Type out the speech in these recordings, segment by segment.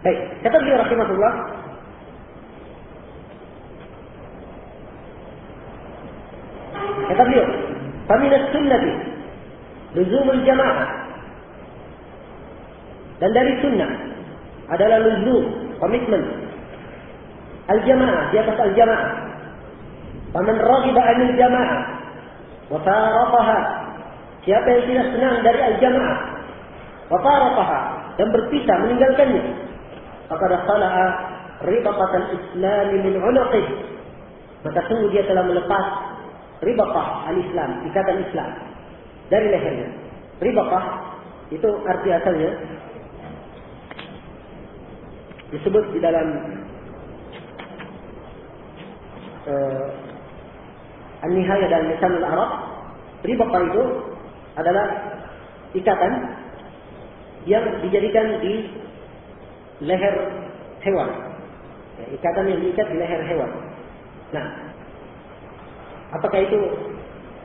Baik, kata beliau rahimahullah, kata beliau, "Famin as-sunnati luzumul jamaah." Dan dari sunnah adalah luzum, komitmen al-jamaah, di atas al-jamaah. Faman raghiba 'anil jamaah wa faraqaha. Siapa yang tidak senang dari al-jamaah wa faraqaha dan berpisah meninggalkannya, faqad khala'a ribaqatal Islam min 'unuqih. Maka sungguh dia telah melepas ribaqah al-Islam, ikatan Islam dari lehernya. Ribaqah itu arti asalnya disebut di dalam uh, An-Nihaya dan Lisan al-Arab, ribaqah itu adalah ikatan yang dijadikan di leher hewan. Ya, ikatan yang diikat di leher hewan. Nah, apakah itu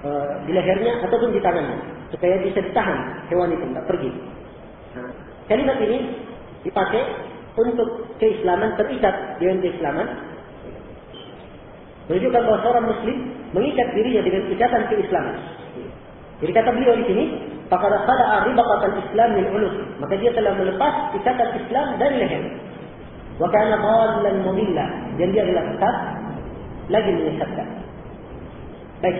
e, di lehernya ataupun di tangannya supaya bisa ditahan hewan itu tidak pergi. Nah, kalimat ini dipakai untuk keislaman terikat dengan keislaman menunjukkan bahwa seorang muslim mengikat dirinya dengan ikatan keislaman. Jadi kata beliau di sini, faqad khala'a ribaqatan Islam min ulus. Maka dia telah melepas ikatan Islam dari leher. Wa kana dhallan mudilla. Dan dia adalah sesat lagi menyesatkan. Baik.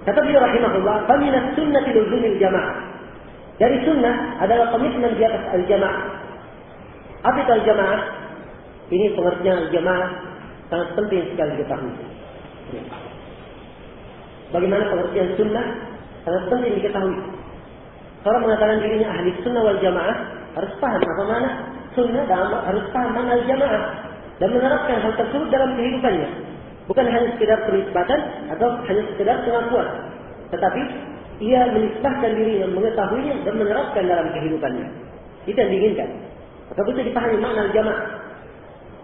Kata beliau rahimahullah, "Famin as-sunnati luzumil jamaah." Dari sunnah adalah komitmen di atas al-jamaah. Apa itu al-jamaah? Ini pengertian al-jamaah sangat penting sekali diketahui. Bagaimana pengertian sunnah sangat penting diketahui. Seorang mengatakan dirinya ahli sunnah wal jamaah harus paham apa mana sunnah dan harus paham mana jamaah dan menerapkan hal tersebut dalam kehidupannya. Bukan hanya sekedar penisbatan atau hanya sekedar pengakuan, tetapi ia menisbahkan dirinya, mengetahuinya dan menerapkan dalam kehidupannya. Itu yang diinginkan. Maka betul dipahami makna jamaah.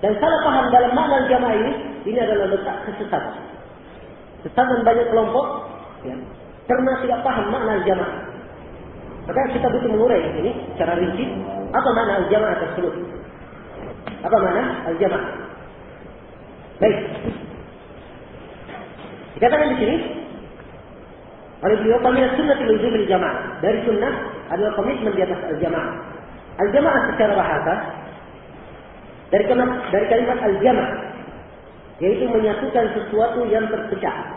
Dan salah paham dalam makna jamaah ini, ini adalah letak kesesatan. Kesesatan banyak kelompok, ya, karena tidak paham makna jamaah. Maka kita butuh mengurai ini secara rinci apa makna al-jamaah tersebut. Apa makna al-jamaah? Baik. Dikatakan di sini oleh beliau pemilik sunnah luzumil jamaah. Dari sunnah adalah komitmen di atas al-jamaah. Al-jamaah secara bahasa dari kalimat, dari kalimat al-jamaah yaitu menyatukan sesuatu yang terpecah.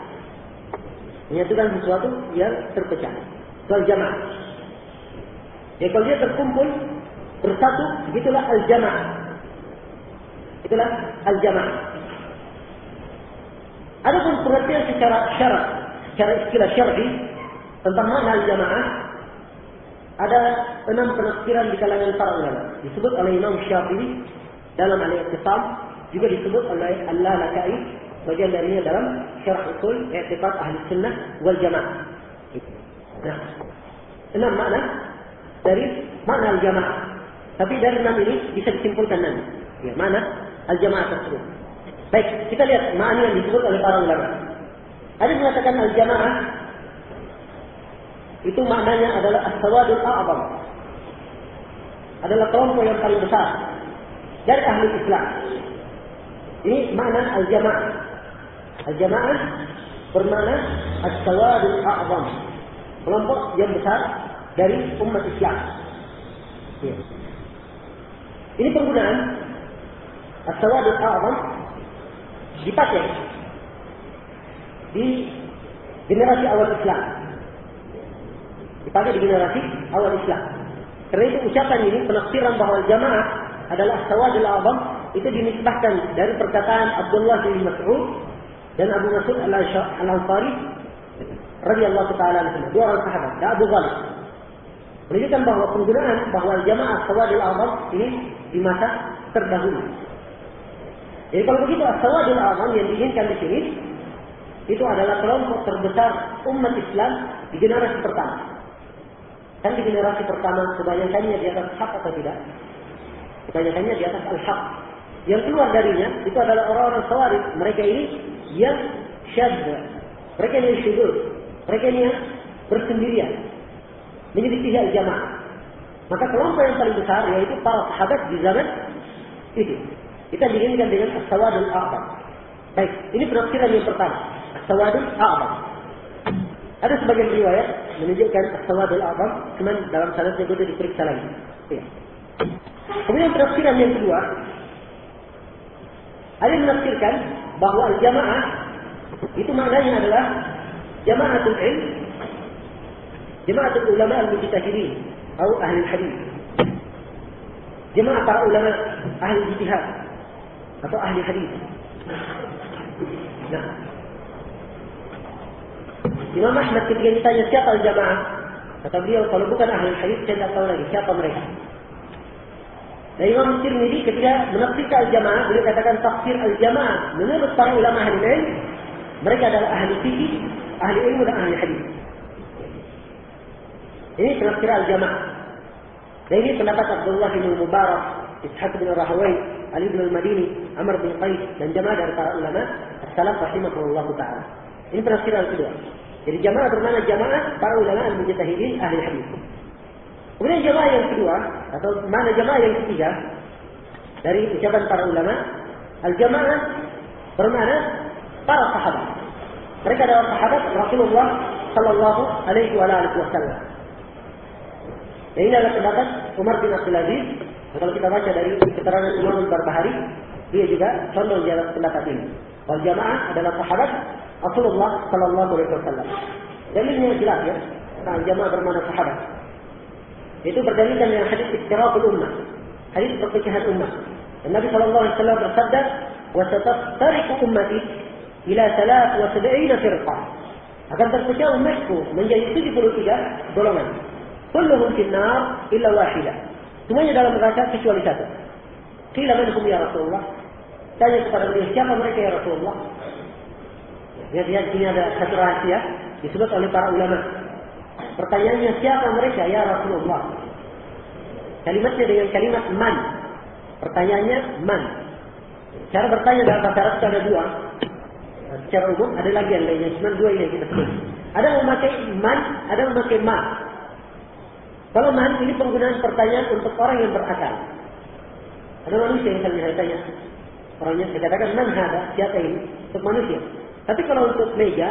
Menyatukan sesuatu yang terpecah. Itu al-jamaah. Ya kalau dia terkumpul bersatu, begitulah al-jamaah. Itulah al-jamaah. Adapun pengertian secara syarat, secara istilah syar'i tentang makna al-jamaah ada enam penafsiran di kalangan para ulama. Disebut oleh Imam Syafi'i dalam al-Iqtisam, juga disebut oleh Al-Lalakai bagian darinya dalam syarah usul i'tiqad ahli sunnah wal jamaah. Nah, enam makna dari makna al-jamaah. Tapi dari enam ini bisa disimpulkan nanti. Ya, mana al-jamaah tersebut. Baik, kita lihat makna yang disebut oleh para ulama. Ada yang mengatakan al-jamaah itu maknanya adalah as-sawadul a'zam. Adalah kelompok yang paling besar dari ahli Islam. Ini makna al-jamaah. Al-jamaah bermakna as-sawadul a'zam. Kelompok yang besar dari umat Islam. Ya. Ini penggunaan as-sawadul a'zam dipakai di generasi awal Islam. Dipakai di generasi awal Islam. Karena itu ucapan ini penafsiran bahwa jamaah adalah sawadul azam itu dinisbahkan dari perkataan Abdullah bin Mas'ud dan Abu Mas'ud al-Ansari radhiyallahu taala anhu dua orang sahabat dan Abu Ghalib menunjukkan bahwa penggunaan bahwa jamaah sawadul azam ini di masa terdahulu. Jadi kalau begitu sawadul azam yang diinginkan di sini itu adalah kelompok terbesar umat Islam di generasi pertama. Kan di generasi pertama kebanyakannya di atas hak atau tidak? Kebanyakannya di atas al-haq. Yang keluar darinya itu adalah orang-orang sawarid. Mereka ini yang syadda. Mereka yang syudur. Mereka yang bersendirian. Menjadi al-jamaah. Maka kelompok yang paling besar yaitu para sahabat di zaman itu. Kita diinginkan dengan as-sawadul. Baik, ini penafsiran yang pertama. As-sawadul. Ada sebagian riwayat menunjukkan as-sawadul a'zam, cuman dalam sanadnya itu diperiksa lagi. Ya. Kemudian penafsiran yang kedua, ada yang menafsirkan bahwa al-jamaah itu maknanya adalah jamaatul ilm, jamaatul ulama al-mujtahidin atau ahli hadis. Jemaah para ulama ahli ijtihad atau ahli hadis. Nah, Imam Ahmad ketika ditanya siapa al-jamaah, kata beliau kalau bukan ahli hadis saya tidak tahu lagi siapa mereka. Dan Imam Tirmidzi ketika menafsirkan al-jamaah, beliau katakan tafsir al-jamaah menurut para ulama ahli ilmu mereka adalah ahli fikih, ahli ilmu dan ahli hadis. Ini penafsir al-jamaah. Dan ini pendapat Abdullah bin Mubarak, Ishaq bin Rahawai, Ali bin Al-Madini, Amr bin Qais, dan jamaah dari para ulama, As-Salaf rahimahullah ta'ala. Ini penafsiran kedua. Jadi jamaah bermana jamaah para ulama al-mujtahidin ahli hadis. Kemudian jamaah yang kedua atau mana jamaah yang ketiga dari ucapan para ulama, al-jamaah bermana para sahabat. Mereka adalah sahabat Rasulullah Sallallahu Alaihi Wasallam. Dan ini adalah pendapat Umar bin Abdul Aziz. Kalau kita baca dari keterangan Imam Barbahari, dia juga condong jalan pendapat ini. Wal jamaah adalah sahabat Rasulullah Sallallahu Alaihi Wasallam. Dalilnya jelas ya. Nah, jamaah bermana sahabat. Itu berdalilkan dengan hadis istirahat ummah. Hadis perpecahan ummah. Dan Nabi Sallallahu Alaihi Wasallam bersabda, "Wasataftariq ummati ila salat wa sab'ina firqah." Akan terpecah umatku menjadi 73 golongan. Kulluhum finnar illa wahidah. Semuanya dalam neraka kecuali satu. Qila manhum ya Rasulullah? Tanya kepada beliau, siapa mereka ya Rasulullah? Ya, lihat sini ada satu rahasia disebut oleh para ulama. Pertanyaannya siapa mereka ya Rasulullah? Kalimatnya dengan kalimat man. Pertanyaannya man. Cara bertanya dalam bahasa Arab ada dua. Secara umum ada lagi yang lainnya, cuma dua ini yang kita sebut. Ada yang memakai man, ada yang memakai ma. Kalau man ini penggunaan pertanyaan untuk orang yang berakal. Ada manusia yang saya tanya. Orangnya saya katakan man ada siapa ini? Untuk manusia. Tapi kalau untuk meja,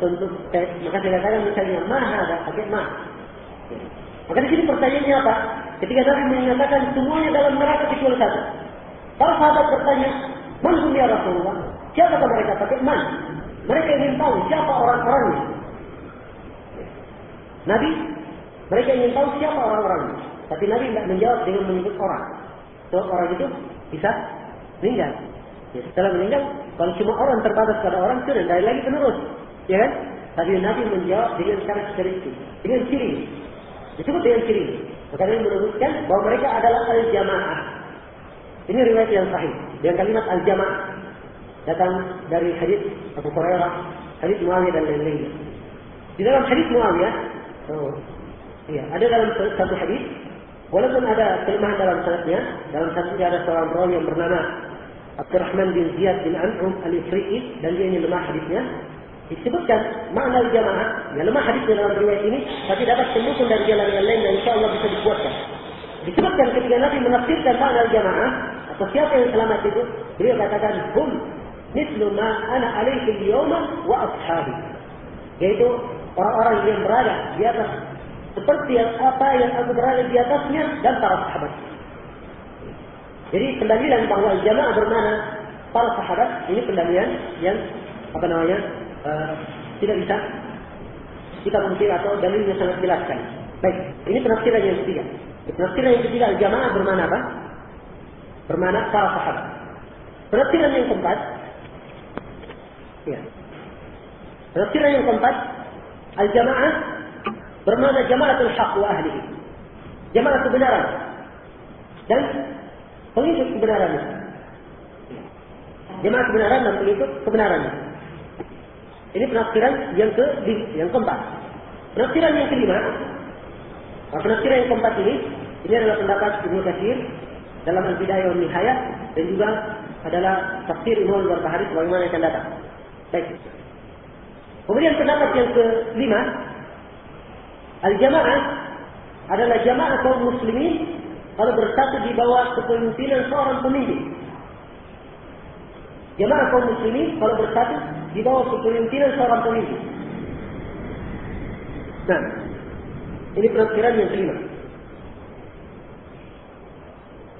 maka saya katakan misalnya ma ada, pakai ma. Maka di sini pertanyaannya apa? Ketika Nabi menyatakan semuanya dalam neraka kecuali satu. Kalau sahabat bertanya, Man ya Rasulullah? Siapa mereka pakai man? Mereka ingin tahu siapa orang-orangnya. Nabi mereka ingin tahu siapa orang-orangnya. Tapi Nabi tidak menjawab dengan menyebut orang. Sebab orang itu bisa meninggal. Ya, setelah meninggal, kalau cuma orang terbatas pada orang, sudah tidak lagi penerus. Ya kan? Tapi Nabi menjawab dengan karakteristik, dengan ciri. Disebut dengan ciri. Maka Nabi menyebutkan bahwa mereka adalah al-jamaah. Ini riwayat yang sahih. Dengan kalimat al-jamaah. Datang dari hadis Abu Hurairah, hadis Muawiyah dan lain-lainnya. Di dalam hadis Muawiyah, oh, Iya, ada dalam satu hadis, walaupun ada kelemahan dalam sanadnya, dalam sanadnya ada seorang perawi yang bernama Abdurrahman bin Ziyad bin An'um al-Ifri'i dan dia ini lemah hadisnya. Disebutkan makna jamaah, ya lemah hadisnya dalam riwayat ini, tapi dapat tembuskan dari jalan yang lain dan insya Allah bisa dikuatkan. Disebutkan ketika Nabi menafsirkan makna jamaah atau siapa yang selamat itu, beliau katakan hum mislu ma ana alaihi al-yawma wa ashabi. Yaitu orang-orang yang berada di atas seperti yang apa yang aku berada di atasnya dan para sahabat. Jadi pendalilan bahwa jamaah bermana para sahabat ini pendalilan yang apa namanya uh, tidak bisa kita mungkin atau dalilnya sangat jelaskan. Baik, ini penafsiran yang ketiga. Penafsiran yang ketiga jamaah bermana apa? Bermana para sahabat. Penafsiran yang keempat, ya. Penafsiran yang keempat, al-jamaah bermakna jamaatul haq wa ahlihi. Jamaah kebenaran dan pengikut kebenaran. Jamaah kebenaran dan pengikut kebenaran. Ini penafsiran yang ke yang keempat. Penafsiran yang kelima, penafsiran yang keempat ini ini adalah pendapat Ibnu Katsir dalam Al-Bidayah wa Nihayah dan juga adalah tafsir Imam Al-Barbahari sebagaimana yang akan datang. Baik. Kemudian pendapat yang kelima Al-jamaah adalah jamaah kaum muslimin kalau bersatu di bawah kepemimpinan seorang pemimpin. Jamaah kaum muslimin kalau bersatu di bawah kepemimpinan seorang pemimpin. Nah, ini penafsiran yang kelima.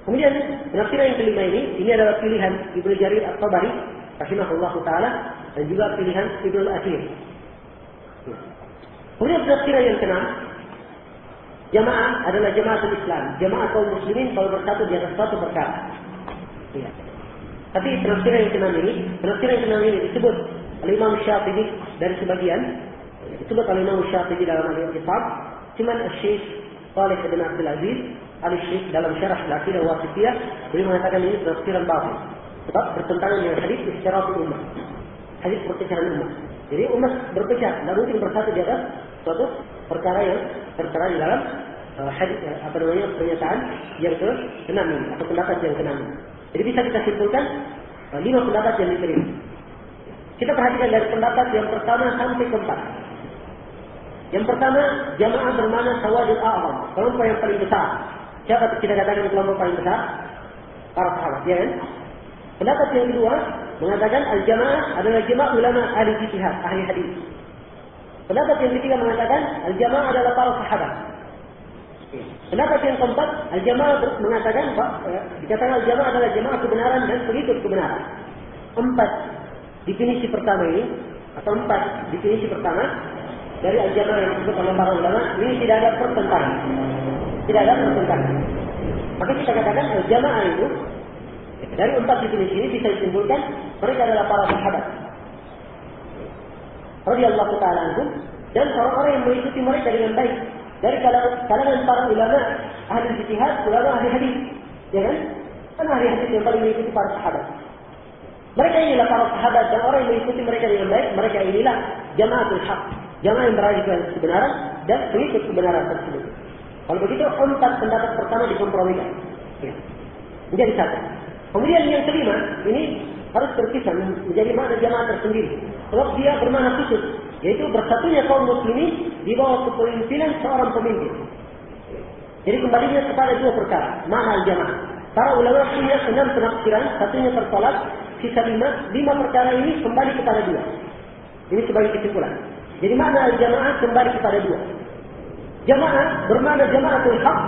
Kemudian penafsiran yang kelima ini, ini adalah pilihan Ibnu Jarir At-Tabari, rahimahullah taala, dan juga pilihan Ibnu Al-Athir. Kemudian penafsiran yang keenam, jamaah adalah jamaah Islam, jamaah kaum muslimin kalau bersatu di atas satu perkara. Ya. Tapi penafsiran yang keenam ini, penafsiran yang keenam ini disebut oleh Imam Syafi'i dari sebagian, disebut oleh Imam Syafi'i dalam Al-Inqisab, cuman Syekh Saleh bin Abdul Aziz Al-Syekh dalam syarah Al-Aqidah Wasitiyah beliau mengatakan ini penafsiran batil sebab bertentangan dengan hadis istirahat umat. Hadis perpecahan umat. Jadi umat berpecah, tidak mungkin bersatu di atas suatu perkara yang tertera di dalam uh, hadis uh, apa namanya pernyataan yang ke enam atau pendapat yang ke enam. Jadi bisa kita simpulkan uh, lima pendapat yang diterima. Kita perhatikan dari pendapat yang pertama sampai keempat. Yang pertama, jamaah bermana sawadul a'lam, kelompok yang paling besar. Siapa kita katakan kelompok paling besar? Para sahabat, ya kan? Pendapat yang kedua mengatakan al-jamaah adalah jamaah ulama ahli jihad, ahli hadis. Pendapat yang ketiga mengatakan al-jamaah adalah para sahabat. Pendapat yang keempat, al-jamaah mengatakan eh, dikatakan al-jamaah adalah jamaah kebenaran dan pengikut kebenaran. Empat definisi pertama ini atau empat definisi pertama dari al-jamaah yang disebut oleh para ulama ini tidak ada pertentangan. Tidak ada pertentangan. Maka kita katakan al-jamaah itu dari empat definisi ini bisa disimpulkan mereka adalah para sahabat. Radhiyallahu taala dan orang-orang yang mengikuti mereka dengan baik dari kalangan para ulama ahli ijtihad, ulama ahli hadis, ya kan? Kan ahli hadis yang paling mengikuti para sahabat. Mereka inilah para sahabat dan orang yang mengikuti mereka dengan baik, mereka inilah jamaatul haq, jamaah yang berada di kebenaran dan mengikut kebenaran tersebut. Kalau begitu empat pendapat pertama dikompromikan. Ya. Menjadi satu. Kemudian yang kelima, ini harus terpisah menjadi makna jamaah tersendiri. Sebab dia bermakna khusus, yaitu bersatunya kaum muslimin di bawah kepemimpinan seorang pemimpin. Jadi kembalinya kepada dua perkara, makna jamaah. Para ulama punya enam penafsiran, satunya tertolak, sisa lima, lima perkara ini kembali kepada dua. Ini sebagai kesimpulan. Jadi makna jamaah kembali kepada dua. Jamaah bermakna jamaatul haq,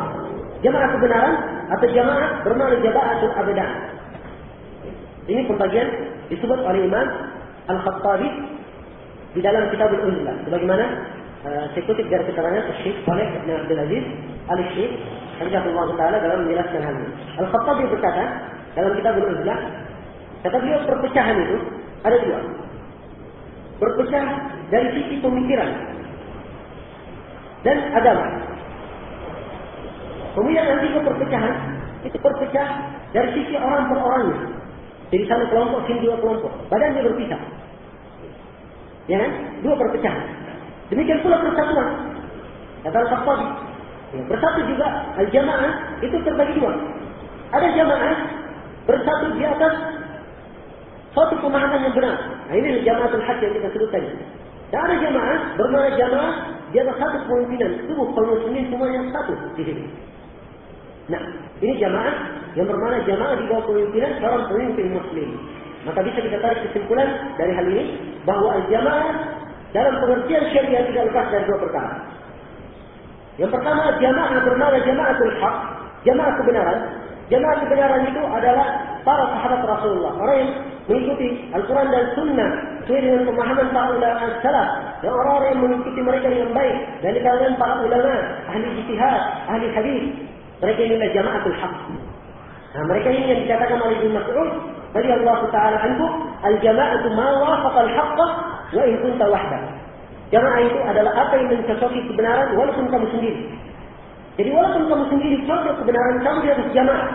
jamaah kebenaran, atau jamaah bermakna jamaatul abadah. Ini pembagian disebut oleh Imam Al-Khattabi di dalam kitab Al-Uzlah. Sebagaimana uh, saya kutip dari keterangan Syekh Saleh bin Abdul Aziz Al-Syekh Allah Taala dalam menjelaskan hal ini. Al-Khattabi berkata dalam kitab Al-Uzlah, kata beliau perpecahan itu ada dua. Berpecah dari sisi pemikiran dan agama. Kemudian nanti ke perpecahan, itu perpecah dari sisi orang per orangnya. Jadi satu kelompok, sini dua kelompok. Badannya berpisah. Ya kan? Dua perpecahan. Demikian pula persatuan. Kata al Ya, bersatu juga al-jamaah itu terbagi dua. Ada jamaah bersatu di atas suatu pemahaman yang benar. Nah ini jamaatul hak yang kita sebut tadi. Dan ada jamaah bermana jamaah di atas satu kepemimpinan. Tubuh kaum muslimin semuanya satu di sini. Nah, ini jamaah yang bermana jamaah di bawah kepemimpinan seorang pemimpin muslim. Maka bisa kita tarik kesimpulan dari hal ini bahwa jamaah dalam pengertian syariah tidak lepas dari dua perkara. Yang pertama jamaah bermana jamaatul haq, jamaah kebenaran. Jamaah kebenaran itu adalah para sahabat Rasulullah, orang yang mengikuti Al-Quran dan Sunnah sesuai dengan pemahaman para ulama salaf dan orang-orang yang mengikuti mereka dengan baik dari kalangan para ulama, ahli ijtihad, ahli hadis. Mereka inilah jamaatul haq. Nah, mereka ini yang dikatakan oleh Ibnu Mas'ud dari Allah Taala anhu, al-jama'atu ma wafaqa al-haqq wa in kunta wahda. Jamaah itu adalah apa yang mencocoki kebenaran walaupun kamu sendiri. Jadi walaupun kamu sendiri cocok kebenaran kamu di atas jamaah.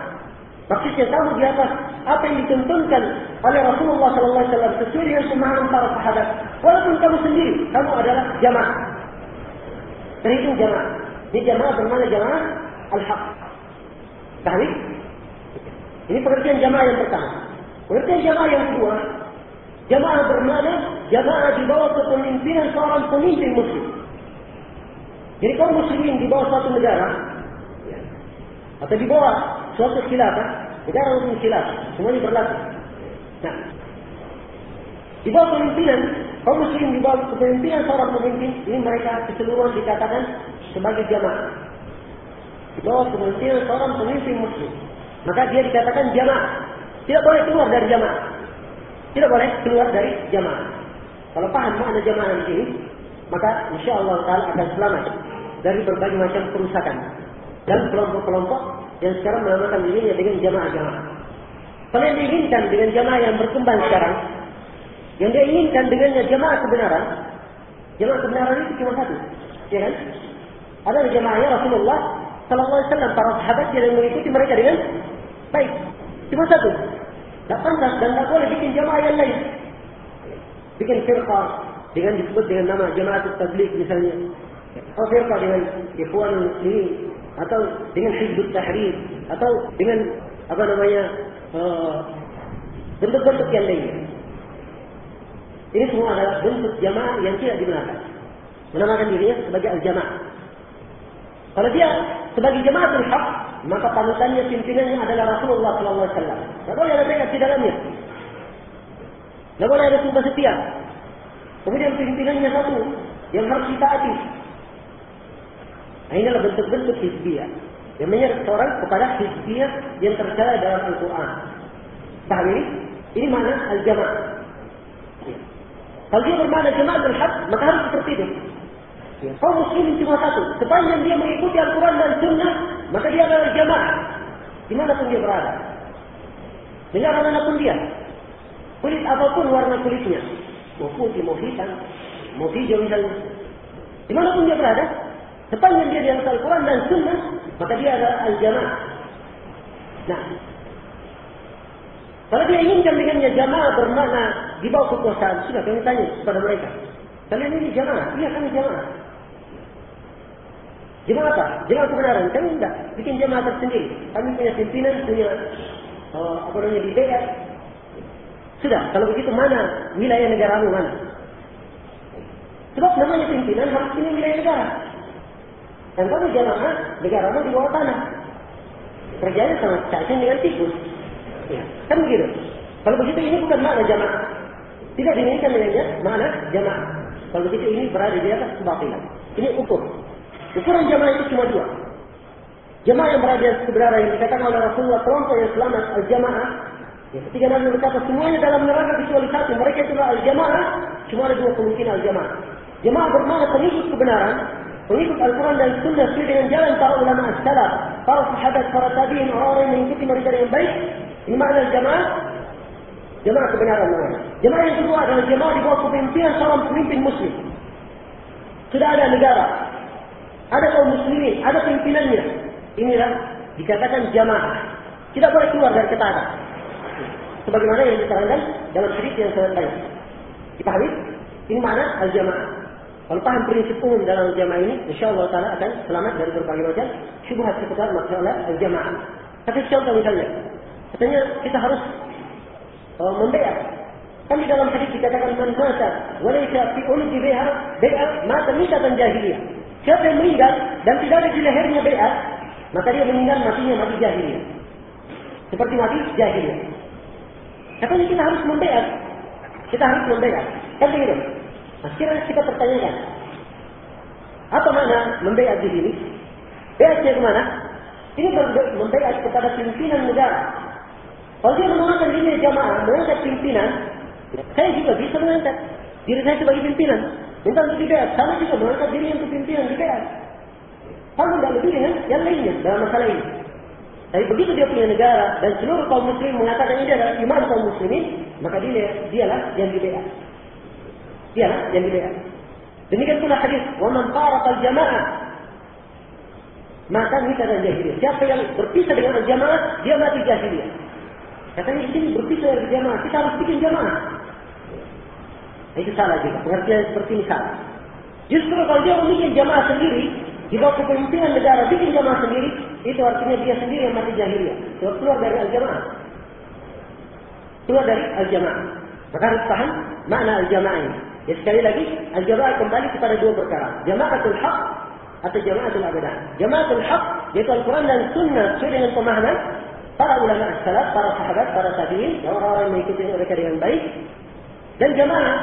Maksudnya kamu di atas apa yang dituntunkan oleh Rasulullah Sallallahu Alaihi Wasallam sesuai dengan pemahaman para sahabat. Walaupun kamu sendiri, kamu adalah jamaah. Terhitung jamaah. Ini jamaah bermana jamaah al-haq. Pahami? Ini pengertian jamaah yang pertama. Pengertian jamaah yang kedua, jamaah bermana jamaah di bawah kepemimpinan seorang pemimpin muslim. Jadi kaum muslimin di bawah suatu negara ya, atau di bawah suatu khilafah, negara muslim khilafah, semuanya berlaku. Nah, di bawah pemimpinan kaum muslim di bawah kepemimpinan seorang pemimpin, ini mereka keseluruhan dikatakan sebagai jamaah. Di bawah kepemimpinan seorang pemimpin muslim, maka dia dikatakan jamaah. Tidak boleh keluar dari jamaah. Tidak boleh keluar dari jamaah. Kalau paham makna jamaah di sini, maka insya Allah Taala akan selamat dari berbagai macam kerusakan dan kelompok-kelompok yang sekarang menamakan dirinya dengan jamaah-jamaah. Kalau yang diinginkan dengan jamaah yang berkembang sekarang, yang dia inginkan dengannya jamaah kebenaran, jamaah kebenaran itu cuma satu, ya kan? Ada jamaahnya Rasulullah Sallallahu Alaihi Wasallam para sahabat yang mengikuti mereka dengan baik. Cuma satu. Tidak pantas dan tidak boleh bikin jamaah yang lain. Bikin firqah dengan disebut dengan nama jamaah tabligh misalnya. Atau firqah dengan ikhwan muslimin atau dengan hizbut tahrir atau dengan apa namanya bentuk-bentuk uh, yang lainnya. Ini semua adalah bentuk jamaah yang tidak dibenarkan. Menamakan dirinya sebagai al-jamaah. Kalau dia sebagai jamaah hak, maka panutannya pimpinannya adalah Rasulullah Sallallahu Alaihi Wasallam. Tidak boleh ada mereka di dalamnya. Tidak boleh ada sumpah setia. Kemudian pimpinannya satu yang harus ditaati. Nah, inilah bentuk-bentuk hizbiyah. Yang menyeret seorang kepada hizbiyah yang tercela dalam Al-Quran. Paham ini? Ini mana al-jamaah. Ya. Kalau dia bermakna jamaah berhak, maka harus seperti itu. Ya. Kaum muslimin cuma satu. Sepanjang dia mengikuti Al-Quran dan Sunnah, maka dia adalah jamaah. Di mana pun dia berada. Dengan mana pun dia. Kulit apa pun warna kulitnya. Mau putih, mau hitam, mau hijau misalnya. Di mana pun dia berada, sepanjang dia di atas Al-Quran dan Sunnah, maka dia adalah al-jamaah. Nah, kalau dia inginkan dengannya jamaah bermakna di bawah kekuasaan, sudah kami tanya kepada mereka. Kalian ini jamaah? Iya kami jamaah. Jemaah apa? Jemaah kebenaran. Kami tidak bikin jemaah tersendiri. Kami punya pimpinan, punya uh, apa namanya BR. Sudah, kalau begitu mana wilayah negaramu mana? Sebab namanya pimpinan harus punya wilayah negara. Dan kalau jemaah negaramu di bawah tanah. Kerjanya sangat cacing dengan tikus. Ya, kan begitu. Kalau begitu ini bukan makna jamaah. Tidak diinginkan dengannya mana jamaah. Kalau begitu ini berada di atas kebatilan. Ini ukur. Ukuran jamaah itu cuma dua. Jamaah yang berada di kebenaran yang dikatakan oleh Rasulullah kelompok yang selamat al-jamaah. Ya, ketika Nabi berkata semuanya dalam neraka kecuali satu. Mereka itulah al-jamaah. Cuma ada dua kemungkinan al-jamaah. Jamaah bermakna pengikut kebenaran. Pengikut Al-Quran dan Sunnah sesuai dengan jalan para ulama as-salaf. Para sahabat, para tabi'in, orang-orang yang mengikuti mereka dengan baik. Ini makna jamaah. Jamaah kebenaran namanya. Jamaah yang kedua adalah jamaah di bawah kepemimpinan seorang pemimpin muslim. Sudah ada negara, ada kaum muslimin, ada pimpinannya. Inilah dikatakan jamaah. Tidak boleh keluar dari ketaatan. Sebagaimana yang diterangkan dalam hadis yang saya baik. Dipahami? Ini mana al-jamaah. Kalau paham prinsip umum dalam jamaah ini, insya Allah Taala akan selamat dari berbagai macam syubhat seputar masalah al-jamaah. Tapi contoh misalnya, katanya kita harus uh, membayar. Kan di dalam hadis dikatakan man mata walaysa fi ulul biha bai'a mata mitatan jahiliyah. Siapa yang meninggal dan tidak ada di lehernya bayat, maka dia meninggal matinya mati jahiliyah. Seperti mati jahiliyah. Katanya kita harus membayar. Kita harus membayar. Kan begitu? Sekarang kita pertanyakan. Apa mana membayar di sini? Bayatnya ke mana? Ini membayar kepada pimpinan negara. Kalau dia mengangkat diri jamaah, mengangkat pimpinan, saya juga bisa mengangkat diri saya sebagai pimpinan. Minta untuk dibayar. Sama juga mengangkat diri untuk pimpinan dibayar. Sama tidak lebih dengan yang lainnya dalam masalah ini. Tapi begitu dia punya negara dan seluruh kaum muslim mengatakan ini adalah iman kaum muslimin, maka dia dialah yang dibayar. Dialah yang dibayar. Demikian pula hadis, "Wa man al jamaah" maka kita dan jahiliyah. Siapa yang berpisah dengan jamaah, dia mati jahiliyah. Katanya ini berpisah dari jamaah, kita harus bikin jamaah. Itu salah juga. Pengertian seperti ini salah. Justru kalau dia membuat jamaah sendiri, di bawah kepemimpinan negara bikin jamaah sendiri, itu artinya dia sendiri yang mati jahiliyah. Sebab keluar dari al-jamaah. Keluar dari al-jamaah. Maka harus paham makna al-jamaah ini. Ya sekali lagi, al-jamaah kembali kepada dua perkara. Jamaatul haq atau jamaatul abadah. Jamaatul haq yaitu Al-Quran dan Sunnah sesuai dengan pemahaman para ulama salaf, para sahabat, para tabi'in, orang-orang yang mengikuti mereka dengan baik. Dan jamaah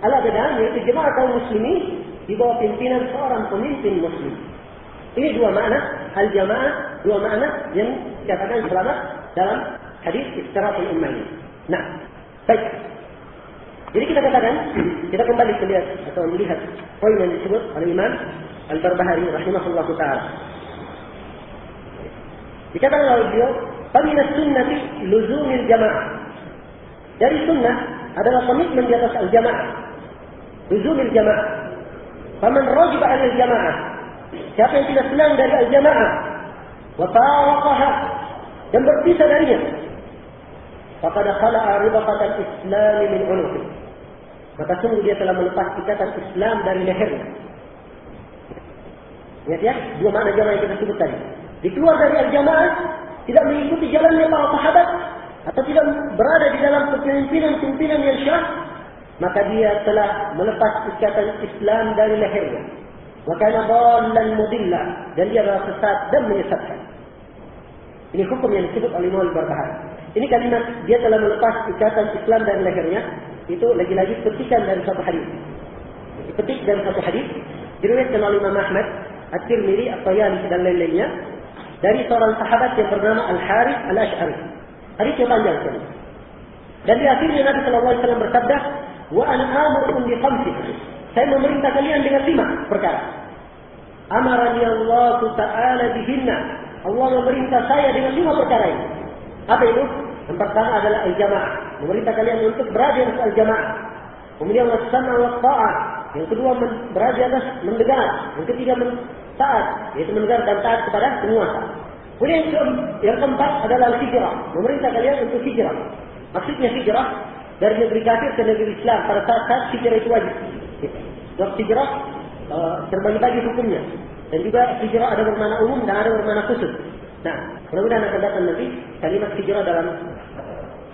al-abadah yaitu jamaah kaum muslimin di bawah pimpinan seorang pemimpin muslim. Ini dua makna al-jamaah, dua makna yang dikatakan selamat dalam hadis istirahatul ummah ini. Nah, baik. Jadi kita katakan, kita kembali melihat atau melihat poin yang disebut oleh Imam Al-Barbahari rahimahullah taala. Dikatakan oleh beliau, "Famin sunnati luzumil jamaah." Dari sunnah adalah komitmen di atas al-jamaah. Luzumil jamaah. Faman rajiba al-jamaah. Siapa yang tidak senang dari al-jamaah, wa faraqaha dan berpisah darinya, faqad khala'a ribaqatal Islam min 'unuqi. Maka sungguh dia telah melepas ikatan Islam dari lehernya. Ingat ya, dua makna jamaah yang kita sebut tadi. Dikeluar dari al-jamaah, tidak mengikuti jalannya para sahabat, atau tidak berada di dalam kepemimpinan-pimpinan yang syah, maka dia telah melepas ikatan Islam dari lehernya. Maka dhallan mudilla dan dia adalah sesat dan menyesatkan. Ini hukum yang disebut oleh Imam Barbahari. Ini kalimat dia telah melepas ikatan Islam dari lehernya itu lagi-lagi petikan dari satu hadis. Petik dari satu hadis diriwayatkan oleh Imam Ahmad At-Tirmidzi, At-Tayalisi dan lain-lainnya dari seorang sahabat yang bernama Al-Harith Al-Ash'ari. Hadis yang panjang sekali. Dan di akhirnya Nabi sallallahu alaihi wasallam bersabda, "Wa ana amurukum bi khamsi." Saya memerintah kalian dengan lima perkara. Amarani Allah Ta'ala bihinna. Allah memerintah saya dengan lima perkara ini. Apa itu? Yang pertama adalah al-jamaah. Memerintah kalian untuk berada di atas al-jamaah. Kemudian wasana wa ta'at. Yang kedua berada atas mendengar. Yang ketiga taat, yaitu mendengar dan taat kepada penguasa. Kemudian yang keempat adalah hijrah. Memerintah kalian untuk hijrah. Maksudnya hijrah dari negeri kafir ke negeri Islam pada saat saat hijrah itu wajib. Sebab hijrah uh, terbagi-bagi hukumnya. Dan juga hijrah ada bermakna umum dan ada bermakna khusus. Nah, mudah-mudahan akan datang nanti kalimat hijrah dalam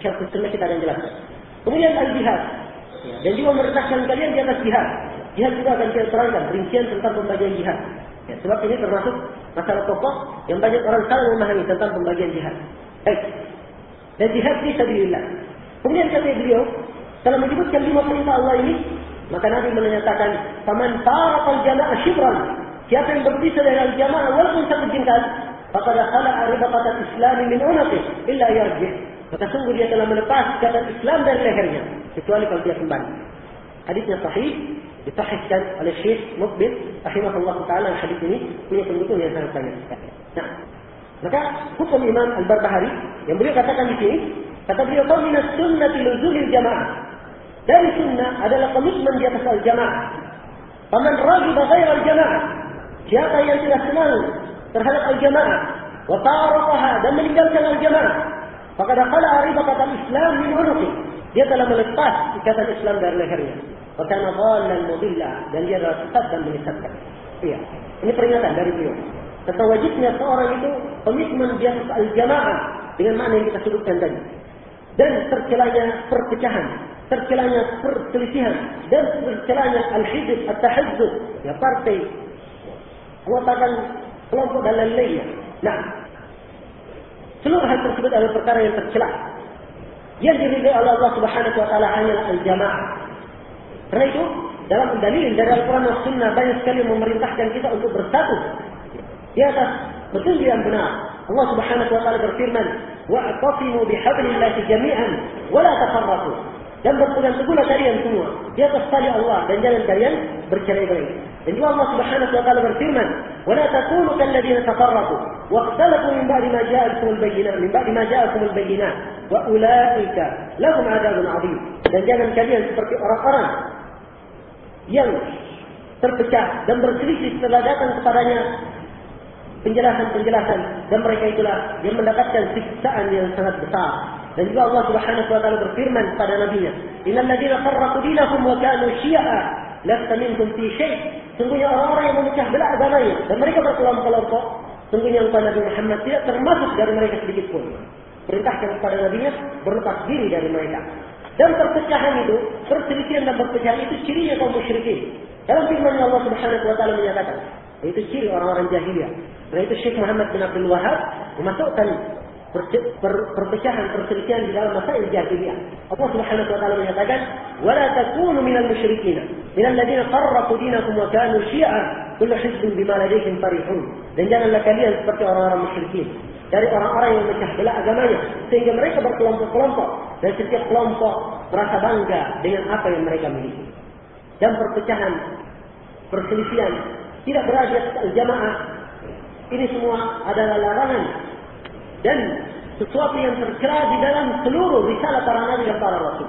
syarh sunnah kita akan jelaskan. Kemudian al-jihad. Ya, dan juga memerintahkan kalian di atas jihad. Jihad juga akan kita terangkan rincian tentang pembagian jihad. Ya, sebab ini termasuk masalah pokok yang banyak orang salah memahami tentang pembagian jihad. Baik. Dan jihad di sabilillah. Kemudian kata beliau, setelah menyebutkan lima perintah Allah ini, maka Nabi menyatakan, "Faman faraqal jama'a shibran." Siapa yang berpisah dari al-jamaah walaupun satu jengkal, faqad khala'a ribaqatal Islam min unaqih illa yarji'. Maka sungguh dia telah melepas ikatan Islam dari lehernya, kecuali kalau dia kembali. Hadisnya sahih, disahihkan oleh Syekh Mukbil rahimahullah taala hadis ini punya pendukung yang sangat banyak. Nah, maka hukum Imam Al-Barbahari yang beliau katakan di sini, kata beliau, "Qul minas sunnati luzulil jamaah." Dari sunnah adalah komitmen di atas al-jamaah. Paman ragiba ghair al-jamaah. Siapa yang tidak senang terhadap al-jamaah, wa tarakaha dan meninggalkan al-jamaah, faqad qala ribaqat al-Islam min unuqi. Dia telah melepas ikatan Islam dari lehernya. Kana dhallan mudilla dan dia adalah sesat dan menyesatkan. Iya. Ini peringatan dari beliau. Tentang wajibnya seorang itu komitmen di atas al-jamaah dengan makna yang kita sebutkan tadi. Dan tercelanya perpecahan, tercelanya perselisihan, dan tercelanya al-hizb, at-tahazzub, ya partai, mengatakan kelompok dan lain-lainnya. Nah, seluruh hal tersebut adalah perkara yang tercela. Yang diridai oleh Allah Subhanahu wa taala hanyalah al-jamaah. Karena itu, dalam dalil dari Al-Quran dan Sunnah banyak sekali memerintahkan kita untuk bersatu di atas betul yang benar. Allah Subhanahu wa taala berfirman, "Wa'tasimu bihablillahi jami'an wa la tafarraqu." Dan berpegang teguhlah kalian semua di atas tali Allah dan jalan kalian bercerai-berai. Dan juga Allah Subhanahu wa taala berfirman, "Wa la takunu kalladzina tafarraqu wa ikhtalafu min ba'di ma ja'akumul bayyinat min ba'di ma ja'akumul bayyinat wa ulaika lahum 'adzabun 'adzim." Dan jangan kalian seperti orang-orang yang terpecah dan berselisih setelah datang kepadanya penjelasan-penjelasan dan mereka itulah yang mendapatkan siksaan yang sangat besar. Dan juga Allah Subhanahu wa taala berfirman kepada nabinya, "Innal ladzina farraqu dinahum wa kanu syi'a lasta minhum fi syai'." Sungguhnya orang-orang yang memecah belah agamanya dan mereka berkelompok-kelompok, sungguhnya engkau Nabi Muhammad tidak termasuk dari mereka sedikit pun. Perintahkan kepada nabinya berlepas diri dari mereka. Dan perpecahan itu, perselisihan dan perpecahan itu cirinya kaum musyrikin. Dalam firman Allah Subhanahu wa taala menyatakan, Itu ciri orang-orang jahiliyah. Karena itu Syekh Muhammad bin Abdul Wahab memasukkan perpecahan perselisihan di dalam masalah jahiliyah. Allah Subhanahu wa taala menyatakan, "Wala takunu minal musyrikin, minal ladzina farraqu dinakum wa kanu syi'a, kullu hizbin bima ladaihim farihun." Dan janganlah kalian seperti orang-orang musyrikin, dari orang-orang yang memecah belah agamanya sehingga mereka berkelompok-kelompok dan setiap kelompok merasa bangga dengan apa yang mereka miliki. Dan perpecahan, perselisihan tidak berada di jamaah. Ini semua adalah larangan dan sesuatu yang tercela di dalam seluruh risalah para nabi dan para rasul.